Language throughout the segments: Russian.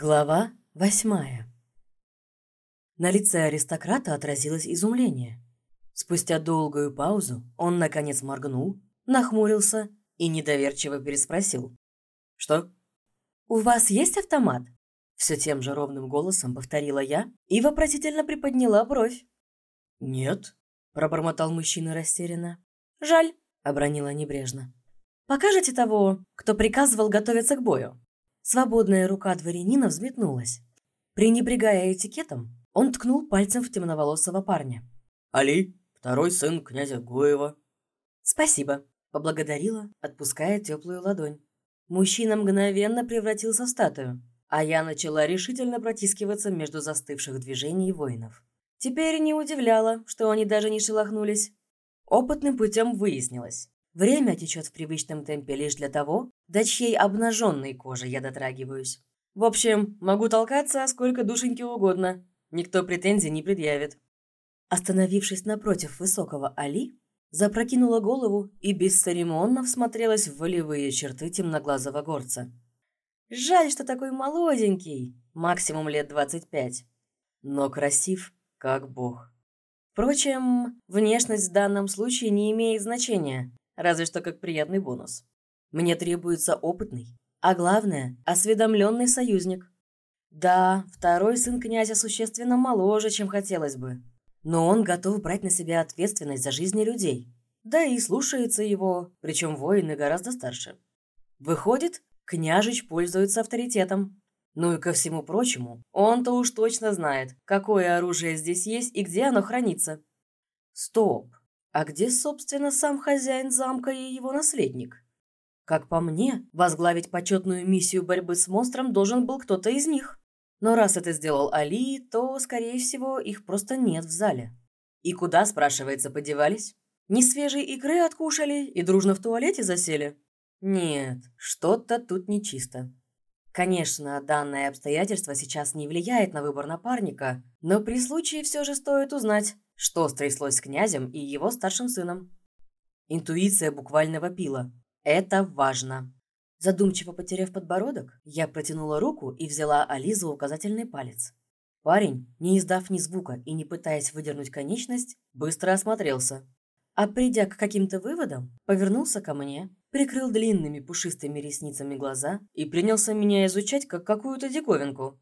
Глава восьмая. На лице аристократа отразилось изумление. Спустя долгую паузу он, наконец, моргнул, нахмурился и недоверчиво переспросил. «Что?» «У вас есть автомат?» Все тем же ровным голосом повторила я и вопросительно приподняла бровь. «Нет», – пробормотал мужчина растерянно. «Жаль», – обронила небрежно. «Покажете того, кто приказывал готовиться к бою?» Свободная рука дворянина взметнулась. Пренебрегая этикетом, он ткнул пальцем в темноволосого парня. «Али, второй сын князя Гоева». «Спасибо», — поблагодарила, отпуская теплую ладонь. Мужчина мгновенно превратился в статую, а я начала решительно протискиваться между застывших движений воинов. Теперь не удивляло, что они даже не шелохнулись. Опытным путем выяснилось. Время течет в привычном темпе лишь для того, до чьей обнаженной кожи я дотрагиваюсь. В общем, могу толкаться сколько душеньки угодно. Никто претензий не предъявит. Остановившись напротив высокого Али, запрокинула голову и бесцеремонно всмотрелась в волевые черты темноглазого горца. Жаль, что такой молоденький, максимум лет двадцать пять, но красив, как бог. Впрочем, внешность в данном случае не имеет значения разве что как приятный бонус. Мне требуется опытный, а главное – осведомленный союзник. Да, второй сын князя существенно моложе, чем хотелось бы, но он готов брать на себя ответственность за жизни людей. Да и слушается его, причем воины гораздо старше. Выходит, княжич пользуется авторитетом. Ну и ко всему прочему, он-то уж точно знает, какое оружие здесь есть и где оно хранится. Стоп. А где, собственно, сам хозяин замка и его наследник? Как по мне, возглавить почетную миссию борьбы с монстром должен был кто-то из них. Но раз это сделал Али, то, скорее всего, их просто нет в зале. И куда, спрашивается, подевались? Не свежей игры откушали и дружно в туалете засели? Нет, что-то тут нечисто. Конечно, данное обстоятельство сейчас не влияет на выбор напарника, но при случае все же стоит узнать, что стряслось с князем и его старшим сыном. Интуиция буквально вопила. Это важно. Задумчиво потеряв подбородок, я протянула руку и взяла Ализу указательный палец. Парень, не издав ни звука и не пытаясь выдернуть конечность, быстро осмотрелся. А придя к каким-то выводам, повернулся ко мне, прикрыл длинными пушистыми ресницами глаза и принялся меня изучать как какую-то диковинку.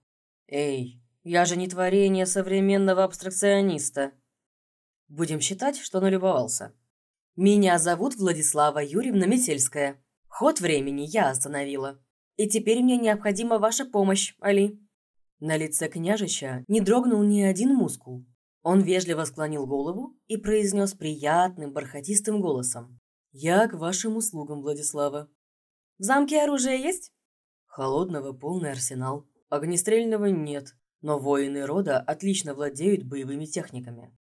«Эй, я же не творение современного абстракциониста!» Будем считать, что налюбовался. Меня зовут Владислава Юрьевна Метельская. Ход времени я остановила. И теперь мне необходима ваша помощь, Али». На лице княжича не дрогнул ни один мускул. Он вежливо склонил голову и произнес приятным, бархатистым голосом. «Я к вашим услугам, Владислава». «В замке оружие есть?» «Холодного полный арсенал. Огнестрельного нет, но воины рода отлично владеют боевыми техниками.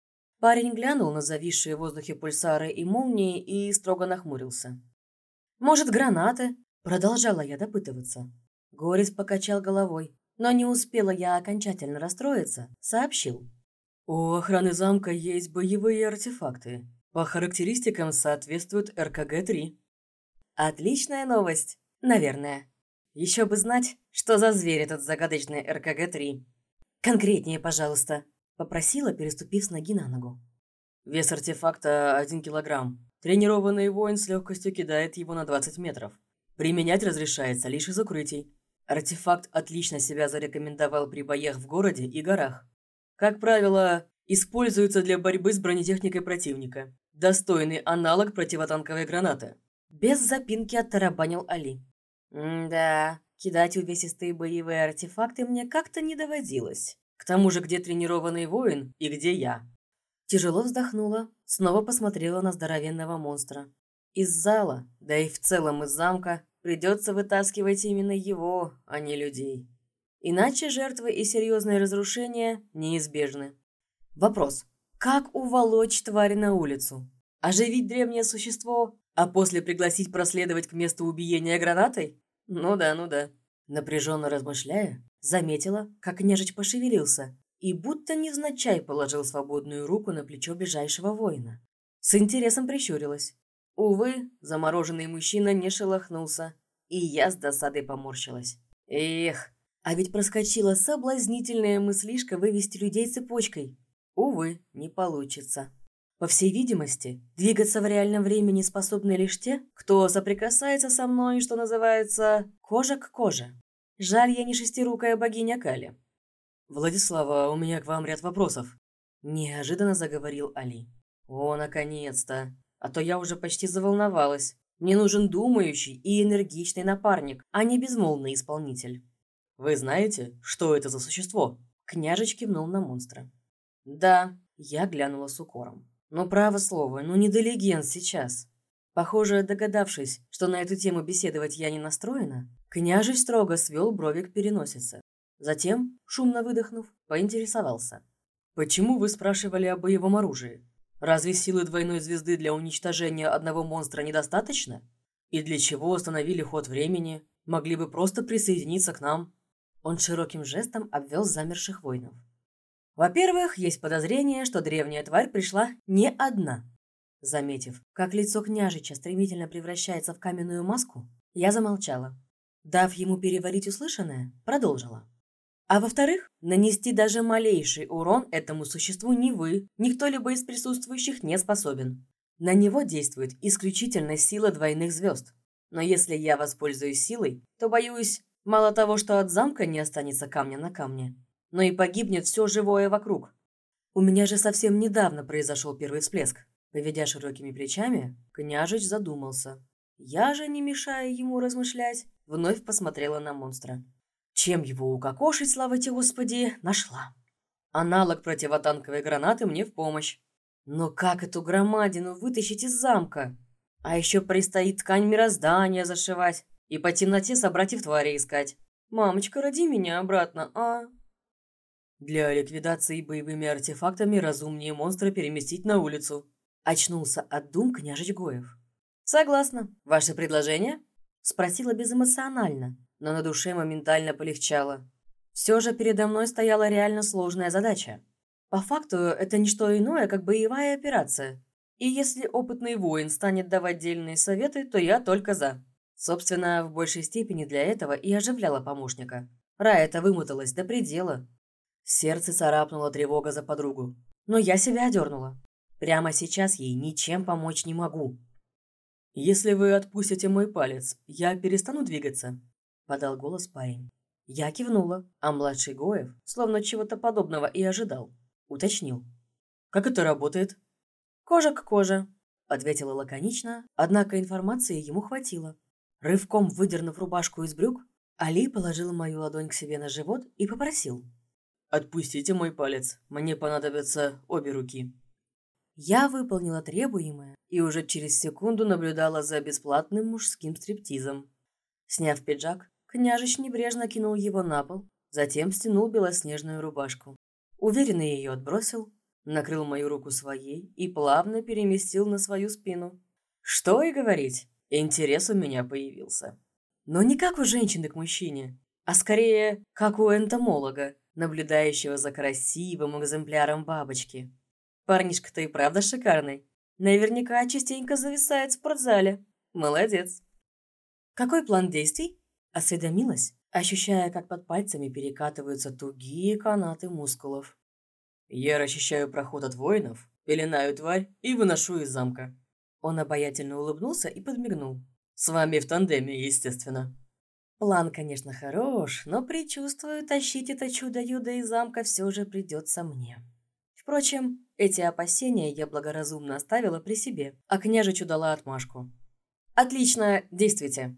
Парень глянул на зависшие в воздухе пульсары и молнии и строго нахмурился. «Может, гранаты?» Продолжала я допытываться. Горис покачал головой, но не успела я окончательно расстроиться, сообщил. «У охраны замка есть боевые артефакты. По характеристикам соответствуют РКГ-3». «Отличная новость, наверное. Еще бы знать, что за зверь этот загадочный РКГ-3. Конкретнее, пожалуйста». Попросила, переступив с ноги на ногу. Вес артефакта один килограмм. Тренированный воин с легкостью кидает его на 20 метров. Применять разрешается лишь из укрытий. Артефакт отлично себя зарекомендовал при боях в городе и горах. Как правило, используется для борьбы с бронетехникой противника. Достойный аналог противотанковой гранаты. Без запинки оттарабанил Али. «Да, кидать увесистые боевые артефакты мне как-то не доводилось. К тому же, где тренированный воин и где я? Тяжело вздохнула, снова посмотрела на здоровенного монстра. Из зала, да и в целом из замка, придется вытаскивать именно его, а не людей. Иначе жертвы и серьезные разрушения неизбежны. Вопрос. Как уволочь тварь на улицу? Оживить древнее существо, а после пригласить проследовать к месту убиения гранатой? Ну да, ну да. Напряженно размышляя, заметила, как княжич пошевелился и будто невзначай положил свободную руку на плечо ближайшего воина. С интересом прищурилась. Увы, замороженный мужчина не шелохнулся, и я с досадой поморщилась. Эх, А ведь проскочила соблазнительная мыслишка вывести людей цепочкой. Увы, не получится. По всей видимости, двигаться в реальном времени способны лишь те, кто соприкасается со мной, что называется, кожа к коже. Жаль, я не шестирукая богиня Кали. «Владислава, у меня к вам ряд вопросов», – неожиданно заговорил Али. «О, наконец-то! А то я уже почти заволновалась. Мне нужен думающий и энергичный напарник, а не безмолвный исполнитель». «Вы знаете, что это за существо?» Княжеч кивнул на монстра. «Да», – я глянула с укором. «Но право слово, ну не до легенд сейчас». Похоже, догадавшись, что на эту тему беседовать я не настроена, княжеч строго свел брови к переносице. Затем, шумно выдохнув, поинтересовался. «Почему вы спрашивали о боевом оружии? Разве силы двойной звезды для уничтожения одного монстра недостаточно? И для чего остановили ход времени? Могли бы просто присоединиться к нам?» Он широким жестом обвел замерших воинов. «Во-первых, есть подозрение, что древняя тварь пришла не одна». Заметив, как лицо княжича стремительно превращается в каменную маску, я замолчала. Дав ему переварить услышанное, продолжила. А во-вторых, нанести даже малейший урон этому существу ни вы, ни кто-либо из присутствующих не способен. На него действует исключительно сила двойных звезд. Но если я воспользуюсь силой, то, боюсь, мало того, что от замка не останется камня на камне, но и погибнет все живое вокруг. У меня же совсем недавно произошел первый всплеск. Поведя широкими плечами, княжич задумался. Я же, не мешая ему размышлять, вновь посмотрела на монстра. Чем его укокошить, слава тебе Господи, нашла. Аналог противотанковой гранаты мне в помощь. Но как эту громадину вытащить из замка? А еще предстоит ткань мироздания зашивать и по темноте собратьев твари искать. Мамочка, роди меня обратно, а? Для ликвидации боевыми артефактами разумнее монстра переместить на улицу. Очнулся от дум княжич Гоев. Согласна. Ваше предложение? Спросила безэмоционально, но на душе моментально полегчало. Все же передо мной стояла реально сложная задача. По факту, это не что иное, как боевая операция. И если опытный воин станет давать дельные советы, то я только за. Собственно, в большей степени для этого и оживляла помощника. Рая-то вымоталась до предела. Сердце царапнула тревога за подругу. Но я себя одернула. Прямо сейчас ей ничем помочь не могу. «Если вы отпустите мой палец, я перестану двигаться?» – подал голос парень. Я кивнула, а младший Гоев, словно чего-то подобного и ожидал, уточнил. «Как это работает?» «Кожа к коже», – ответила лаконично, однако информации ему хватило. Рывком выдернув рубашку из брюк, Али положил мою ладонь к себе на живот и попросил. «Отпустите мой палец, мне понадобятся обе руки». Я выполнила требуемое и уже через секунду наблюдала за бесплатным мужским стриптизом. Сняв пиджак, княжич небрежно кинул его на пол, затем стянул белоснежную рубашку. Уверенно ее отбросил, накрыл мою руку своей и плавно переместил на свою спину. Что и говорить, интерес у меня появился. Но не как у женщины к мужчине, а скорее как у энтомолога, наблюдающего за красивым экземпляром бабочки. Парнишка-то и правда шикарный. Наверняка частенько зависает в спортзале. Молодец. «Какой план действий?» – осведомилась, ощущая, как под пальцами перекатываются тугие канаты мускулов. «Я расчищаю проход от воинов, пеленаю тварь и выношу из замка». Он обаятельно улыбнулся и подмигнул. «С вами в тандеме, естественно». План, конечно, хорош, но предчувствую, тащить это чудо-юдо из замка все же придется мне. Впрочем, эти опасения я благоразумно оставила при себе, а княжичу дала отмашку. «Отлично, действуйте!»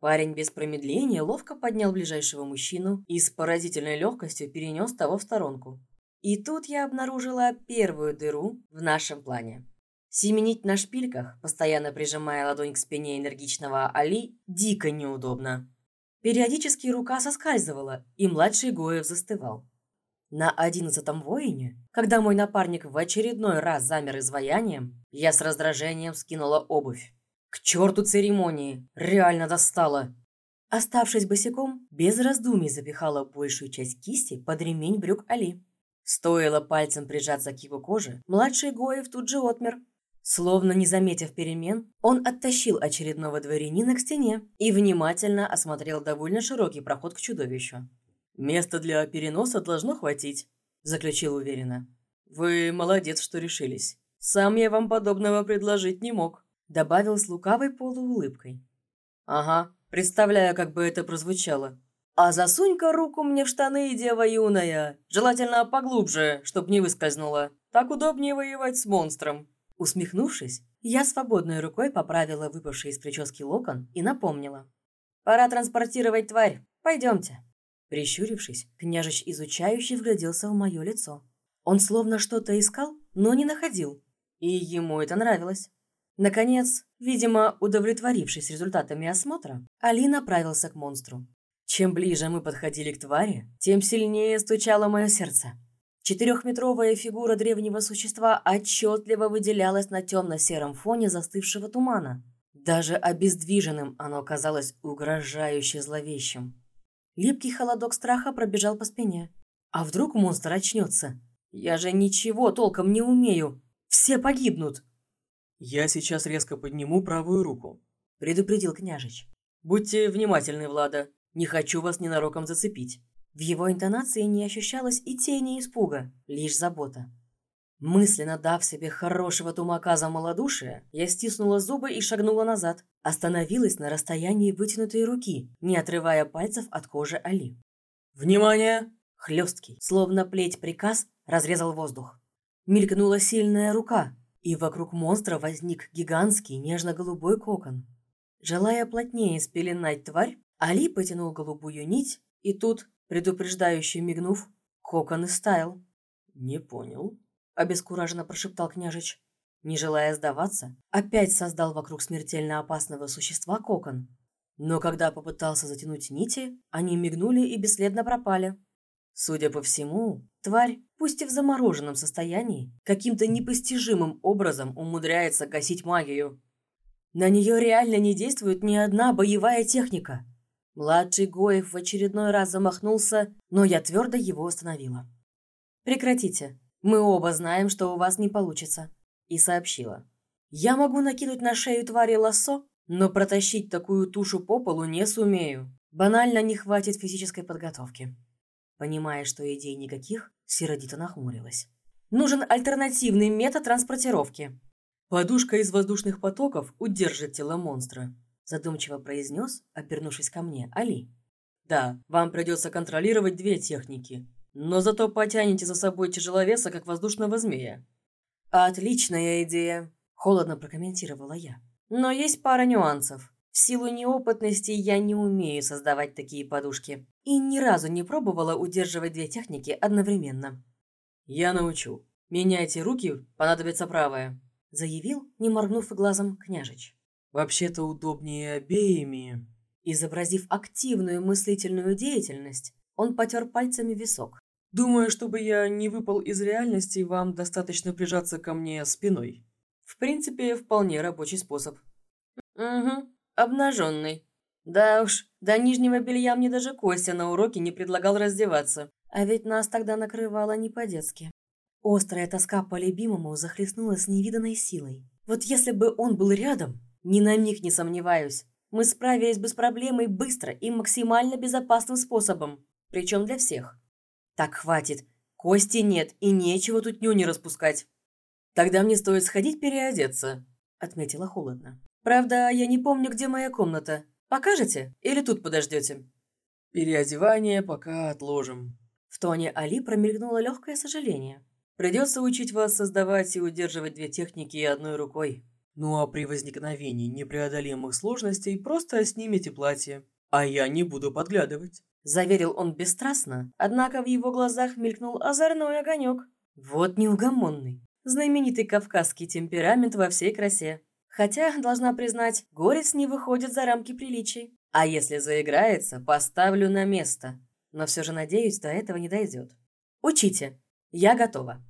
Парень без промедления ловко поднял ближайшего мужчину и с поразительной легкостью перенес того в сторонку. И тут я обнаружила первую дыру в нашем плане. Семенить на шпильках, постоянно прижимая ладонь к спине энергичного Али, дико неудобно. Периодически рука соскальзывала, и младший Гоев застывал. На одиннадцатом воине, когда мой напарник в очередной раз замер изваянием, я с раздражением скинула обувь. К черту церемонии! Реально достала! Оставшись босиком, без раздумий запихала большую часть кисти под ремень брюк Али. Стоило пальцем прижаться к его коже, младший Гоев тут же отмер. Словно не заметив перемен, он оттащил очередного дворянина к стене и внимательно осмотрел довольно широкий проход к чудовищу. «Места для переноса должно хватить», – заключил уверенно. «Вы молодец, что решились. Сам я вам подобного предложить не мог», – добавил с лукавой полуулыбкой. «Ага, представляю, как бы это прозвучало. А засунь-ка руку мне в штаны, дева юная. Желательно поглубже, чтоб не выскользнула. Так удобнее воевать с монстром». Усмехнувшись, я свободной рукой поправила выпавший из прически локон и напомнила. «Пора транспортировать тварь. Пойдемте». Прищурившись, княжич изучающий вгляделся в мое лицо. Он словно что-то искал, но не находил. И ему это нравилось. Наконец, видимо, удовлетворившись результатами осмотра, Али направился к монстру. Чем ближе мы подходили к твари, тем сильнее стучало мое сердце. Четырехметровая фигура древнего существа отчетливо выделялась на темно-сером фоне застывшего тумана. Даже обездвиженным оно казалось угрожающе зловещим. Липкий холодок страха пробежал по спине. А вдруг монстр очнется? Я же ничего толком не умею. Все погибнут. «Я сейчас резко подниму правую руку», – предупредил княжич. «Будьте внимательны, Влада. Не хочу вас ненароком зацепить». В его интонации не ощущалось и тени испуга, лишь забота. Мысленно дав себе хорошего тумака за малодушие, я стиснула зубы и шагнула назад. Остановилась на расстоянии вытянутой руки, не отрывая пальцев от кожи Али. «Внимание!» Хлесткий, словно плеть приказ, разрезал воздух. Мелькнула сильная рука, и вокруг монстра возник гигантский нежно-голубой кокон. Желая плотнее спеленать тварь, Али потянул голубую нить, и тут Предупреждающий мигнув, кокон истаял. «Не понял», – обескураженно прошептал княжич. Не желая сдаваться, опять создал вокруг смертельно опасного существа кокон. Но когда попытался затянуть нити, они мигнули и бесследно пропали. Судя по всему, тварь, пусть и в замороженном состоянии, каким-то непостижимым образом умудряется гасить магию. На нее реально не действует ни одна боевая техника – Младший Гоев в очередной раз замахнулся, но я твердо его остановила. «Прекратите. Мы оба знаем, что у вас не получится», и сообщила. «Я могу накинуть на шею твари лассо, но протащить такую тушу по полу не сумею. Банально не хватит физической подготовки». Понимая, что идей никаких, сердито нахмурилась. «Нужен альтернативный метод транспортировки». «Подушка из воздушных потоков удержит тело монстра», задумчиво произнес, обернувшись ко мне, Али. «Да, вам придется контролировать две техники, но зато потянете за собой тяжеловеса, как воздушного змея». «Отличная идея», – холодно прокомментировала я. «Но есть пара нюансов. В силу неопытности я не умею создавать такие подушки и ни разу не пробовала удерживать две техники одновременно». «Я научу. Меняйте руки, понадобится правая», – заявил, не моргнув глазом, княжич. Вообще-то удобнее обеими. Изобразив активную мыслительную деятельность, он потер пальцами висок. Думаю, чтобы я не выпал из реальности, вам достаточно прижаться ко мне спиной. В принципе, вполне рабочий способ. Угу, обнаженный. Да уж, до нижнего белья мне даже Костя на уроке не предлагал раздеваться. А ведь нас тогда накрывало не по-детски. Острая тоска по любимому захлестнула с невиданной силой. Вот если бы он был рядом, ни на миг не сомневаюсь. Мы справились бы с проблемой быстро и максимально безопасным способом. Причем для всех. Так хватит. Кости нет, и нечего тут нюни распускать. Тогда мне стоит сходить переодеться, отметила холодно. Правда, я не помню, где моя комната. Покажете или тут подождете? Переодевание пока отложим. В тоне Али промелькнуло легкое сожаление. Придется учить вас создавать и удерживать две техники одной рукой. Ну а при возникновении непреодолимых сложностей просто снимите платье, а я не буду подглядывать. Заверил он бесстрастно, однако в его глазах мелькнул озорной огонек. Вот неугомонный, знаменитый кавказский темперамент во всей красе. Хотя, должна признать, горец не выходит за рамки приличий. А если заиграется, поставлю на место. Но все же надеюсь, до этого не дойдет. Учите. Я готова.